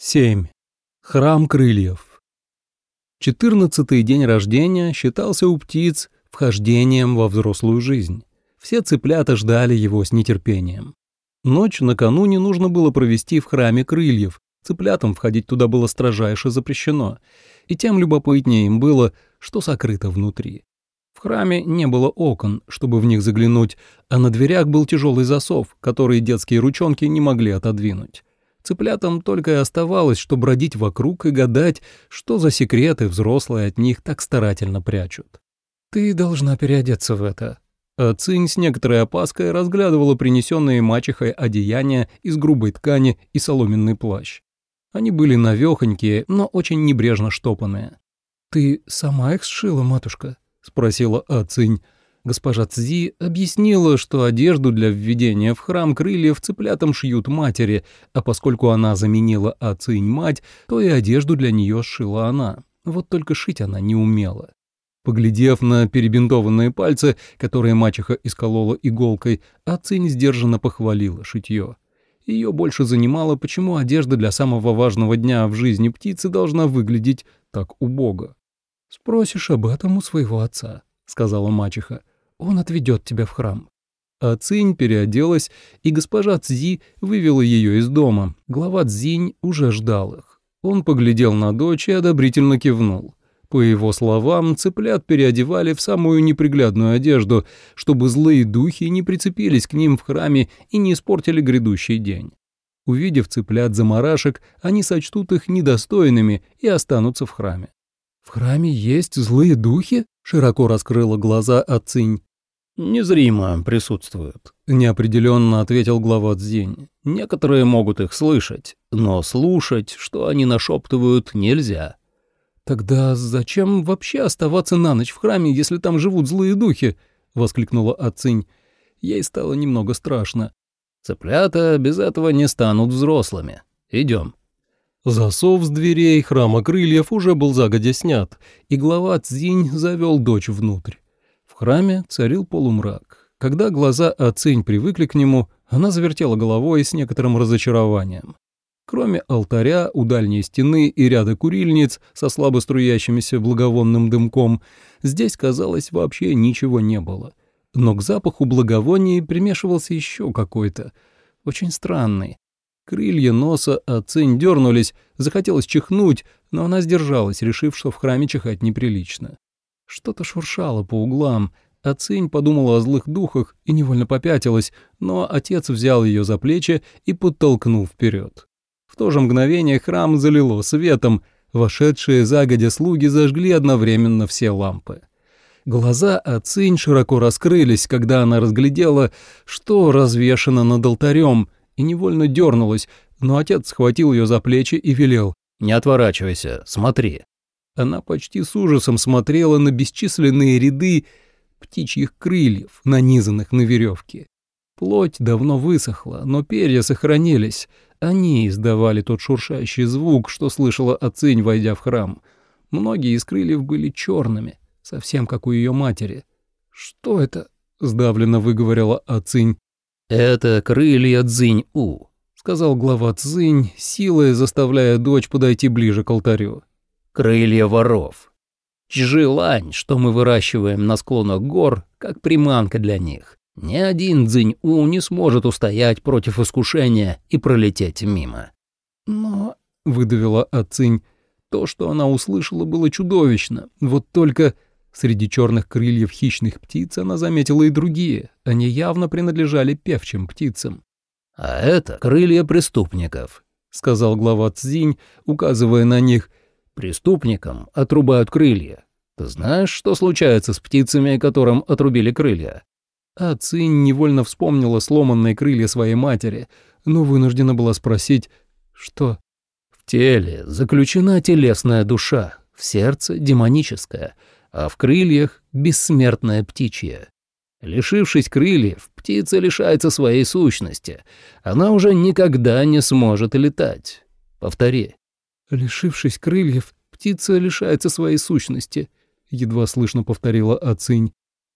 7. Храм крыльев. Четырнадцатый день рождения считался у птиц вхождением во взрослую жизнь. Все цыплята ждали его с нетерпением. Ночь накануне нужно было провести в храме крыльев. Цыплятам входить туда было строжайше запрещено. И тем любопытнее им было, что сокрыто внутри. В храме не было окон, чтобы в них заглянуть, а на дверях был тяжелый засов, который детские ручонки не могли отодвинуть. Цыплятам только и оставалось, что бродить вокруг и гадать, что за секреты взрослые от них так старательно прячут. «Ты должна переодеться в это». А Цинь с некоторой опаской разглядывала принесенные мачехой одеяния из грубой ткани и соломенный плащ. Они были навёхонькие, но очень небрежно штопанные. «Ты сама их сшила, матушка?» — спросила Ацинь. Госпожа Цзи объяснила, что одежду для введения в храм крыльев цыплятам шьют матери, а поскольку она заменила Ацинь-мать, то и одежду для нее сшила она. Вот только шить она не умела. Поглядев на перебинтованные пальцы, которые мачеха исколола иголкой, Ацинь сдержанно похвалила шитье. Ее больше занимало, почему одежда для самого важного дня в жизни птицы должна выглядеть так убого. «Спросишь об этом у своего отца», — сказала мачеха. Он отведет тебя в храм». А Цинь переоделась, и госпожа Цзи вывела ее из дома. Глава Цзинь уже ждал их. Он поглядел на дочь и одобрительно кивнул. По его словам, цыплят переодевали в самую неприглядную одежду, чтобы злые духи не прицепились к ним в храме и не испортили грядущий день. Увидев цыплят заморашек, они сочтут их недостойными и останутся в храме. «В храме есть злые духи?» — широко раскрыла глаза Ацинь. «Незримо присутствуют», — неопределенно ответил глава Цзинь. «Некоторые могут их слышать, но слушать, что они нашептывают, нельзя». «Тогда зачем вообще оставаться на ночь в храме, если там живут злые духи?» — воскликнула Ацинь. Ей стало немного страшно. «Цыплята без этого не станут взрослыми. Идем». Засов с дверей храма крыльев уже был загодя снят, и глава Цзинь завел дочь внутрь храме царил полумрак. Когда глаза Ацинь привыкли к нему, она завертела головой с некоторым разочарованием. Кроме алтаря у дальней стены и ряда курильниц со слабо струящимися благовонным дымком, здесь, казалось, вообще ничего не было. Но к запаху благовоний примешивался еще какой-то, очень странный. Крылья носа Ацинь дернулись, захотелось чихнуть, но она сдержалась, решив, что в храме чихать неприлично. Что-то шуршало по углам, а Цинь подумала о злых духах и невольно попятилась, но отец взял ее за плечи и подтолкнул вперед. В то же мгновение храм залило светом, вошедшие загодя слуги зажгли одновременно все лампы. Глаза Ацинь широко раскрылись, когда она разглядела, что развешено над алтарем, и невольно дернулась, но отец схватил ее за плечи и велел. «Не отворачивайся, смотри». Она почти с ужасом смотрела на бесчисленные ряды птичьих крыльев, нанизанных на веревке. Плоть давно высохла, но перья сохранились. Они издавали тот шуршащий звук, что слышала Ацинь, войдя в храм. Многие из крыльев были черными, совсем как у ее матери. «Что это?» — сдавленно выговорила Ацинь. «Это крылья Цзинь-У», — сказал глава Цзинь, силой заставляя дочь подойти ближе к алтарю крылья воров. Чжи-лань, что мы выращиваем на склонах гор, как приманка для них. Ни один Цзинь-У не сможет устоять против искушения и пролететь мимо. «Но...» — выдавила Ацинь. То, что она услышала, было чудовищно. Вот только среди черных крыльев хищных птиц она заметила и другие. Они явно принадлежали певчим птицам. «А это крылья преступников», — сказал глава Цзинь, указывая на них, Преступникам отрубают крылья. Ты знаешь, что случается с птицами, которым отрубили крылья?» А Цинь невольно вспомнила сломанные крылья своей матери, но вынуждена была спросить, что... «В теле заключена телесная душа, в сердце — демоническая, а в крыльях — бессмертная птичья. Лишившись крыльев, птица лишается своей сущности. Она уже никогда не сможет летать. Повтори. «Лишившись крыльев, птица лишается своей сущности», — едва слышно повторила Ацинь.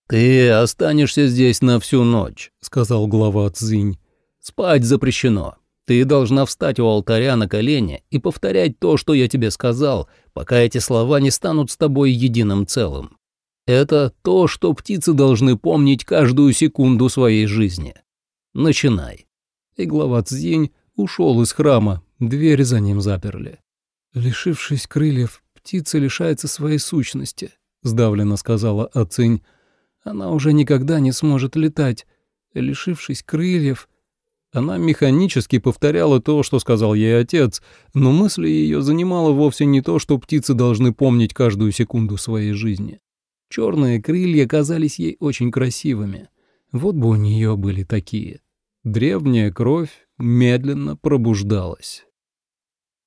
«Ты останешься здесь на всю ночь», — сказал глава Ацинь. «Спать запрещено. Ты должна встать у алтаря на колени и повторять то, что я тебе сказал, пока эти слова не станут с тобой единым целым. Это то, что птицы должны помнить каждую секунду своей жизни. Начинай». И глава Цзинь ушел из храма, дверь за ним заперли. «Лишившись крыльев, птица лишается своей сущности», — сдавленно сказала Ацинь. «Она уже никогда не сможет летать. Лишившись крыльев...» Она механически повторяла то, что сказал ей отец, но мысли ее занимала вовсе не то, что птицы должны помнить каждую секунду своей жизни. Черные крылья казались ей очень красивыми. Вот бы у нее были такие. Древняя кровь медленно пробуждалась.